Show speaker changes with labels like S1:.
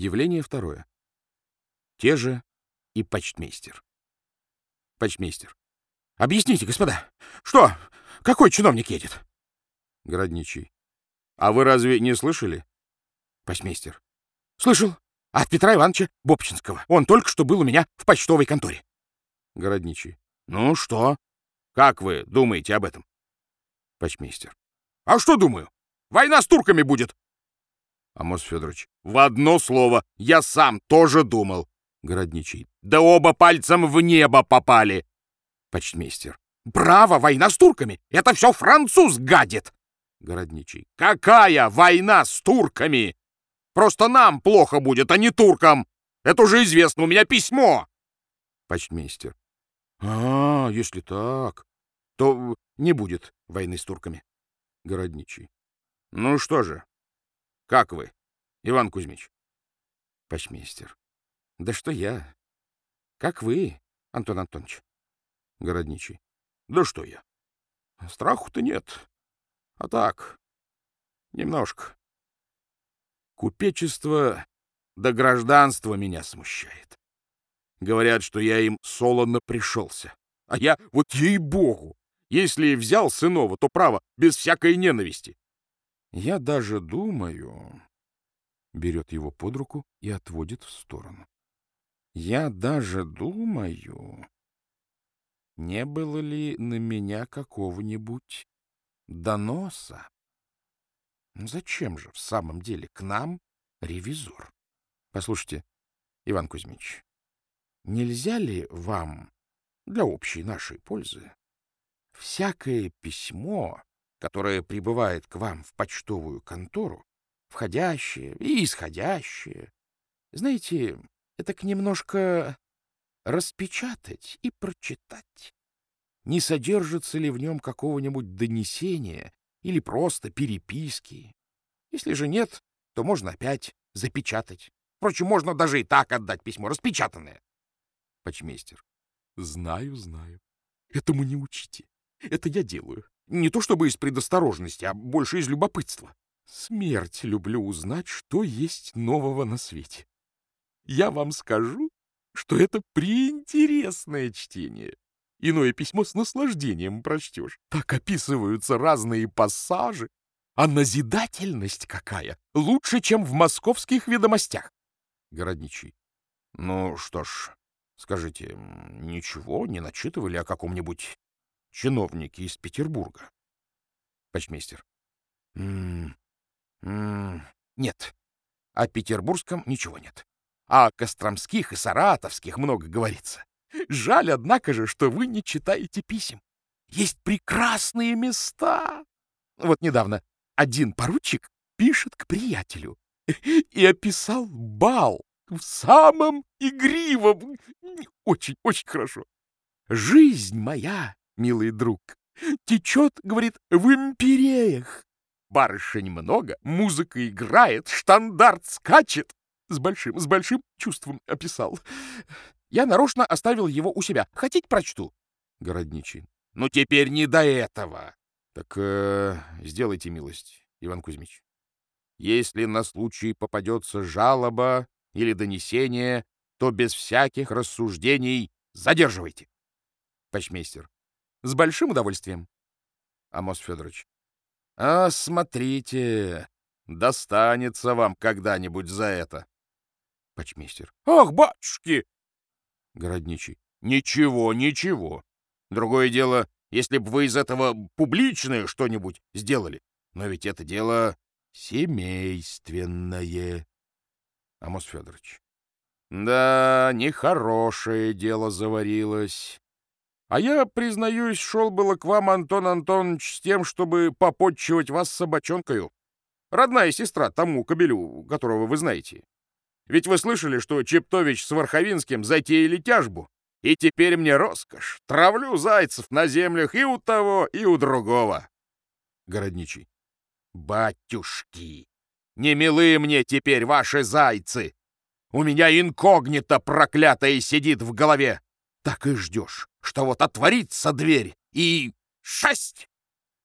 S1: Явление второе. Те же и почтмейстер. Почтмейстер. Объясните, господа, что? Какой чиновник едет? Городничий. А вы разве не слышали? Почтмейстер. Слышал. От Петра Ивановича Бобчинского. Он только что был у меня в почтовой конторе. Городничий. Ну что? Как вы думаете об этом? Почтмейстер. А что думаю? Война с турками будет. Амос Федорович. В одно слово. Я сам тоже думал. Городничий. Да оба пальцем в небо попали. Почтмейстер. Браво, война с турками. Это все француз гадит. Городничий. Какая война с турками? Просто нам плохо будет, а не туркам. Это уже известно, у меня письмо. Почтмейстер. А, если так, то не будет войны с турками. Городничий. Ну что же, как вы, Иван Кузьмич? Почмейстер. Да что я? Как вы, Антон Антонович? Городничий. Да что я? Страху-то нет. А так, немножко. Купечество да гражданство меня смущает. Говорят, что я им солоно пришелся. А я, вот ей-богу, если взял сынова, то право, без всякой ненависти. Я даже думаю... Берет его под руку и отводит в сторону. Я даже думаю, не было ли на меня какого-нибудь доноса? Зачем же в самом деле к нам ревизор? Послушайте, Иван Кузьмич, нельзя ли вам для общей нашей пользы всякое письмо, которое прибывает к вам в почтовую контору, входящее и исходящее, знаете, это к немножко распечатать и прочитать. Не содержится ли в нем какого-нибудь донесения или просто переписки? Если же нет, то можно опять запечатать. Впрочем, можно даже и так отдать письмо, распечатанное. Почмейстер. Знаю, знаю. Этому не учите. Это я делаю. Не то чтобы из предосторожности, а больше из любопытства. Смерть люблю узнать, что есть нового на свете. Я вам скажу, что это приинтересное чтение. Иное письмо с наслаждением прочтешь. Так описываются разные пассажи. А назидательность какая! Лучше, чем в московских ведомостях. Городничий. Ну что ж, скажите, ничего не начитывали о каком-нибудь чиновнике из Петербурга? Почмейстер. Нет, о петербургском ничего нет. А о костромских и саратовских много говорится. Жаль, однако же, что вы не читаете писем. Есть прекрасные места. Вот недавно один поручик пишет к приятелю и описал бал в самом игривом. Очень-очень хорошо. Жизнь моя, милый друг, течет, говорит, в империях. Барышень много, музыка играет, штандарт скачет. С большим, с большим чувством описал. Я нарочно оставил его у себя. Хотите, прочту? Городничий. Ну, теперь не до этого. Так э, сделайте милость, Иван Кузьмич. Если на случай попадется жалоба или донесение, то без всяких рассуждений задерживайте. Почмейстер. С большим удовольствием. Амос Федорович. А, смотрите, достанется вам когда-нибудь за это. Почмейстер. Ах, батюшки! Городничий. Ничего, ничего. Другое дело, если бы вы из этого публичное что-нибудь сделали. Но ведь это дело семейственное. Амос Федорович. Да, нехорошее дело заварилось. А я, признаюсь, шел было к вам, Антон Антонович, с тем, чтобы попотчевать вас собачонкою. Родная сестра тому кобелю, которого вы знаете. Ведь вы слышали, что Чептович с Варховинским затеяли тяжбу? И теперь мне роскошь. Травлю зайцев на землях и у того, и у другого. Городничий. Батюшки, не милы мне теперь ваши зайцы. У меня инкогнито проклятое сидит в голове. Так и ждешь, что вот отворится дверь и... Шесть!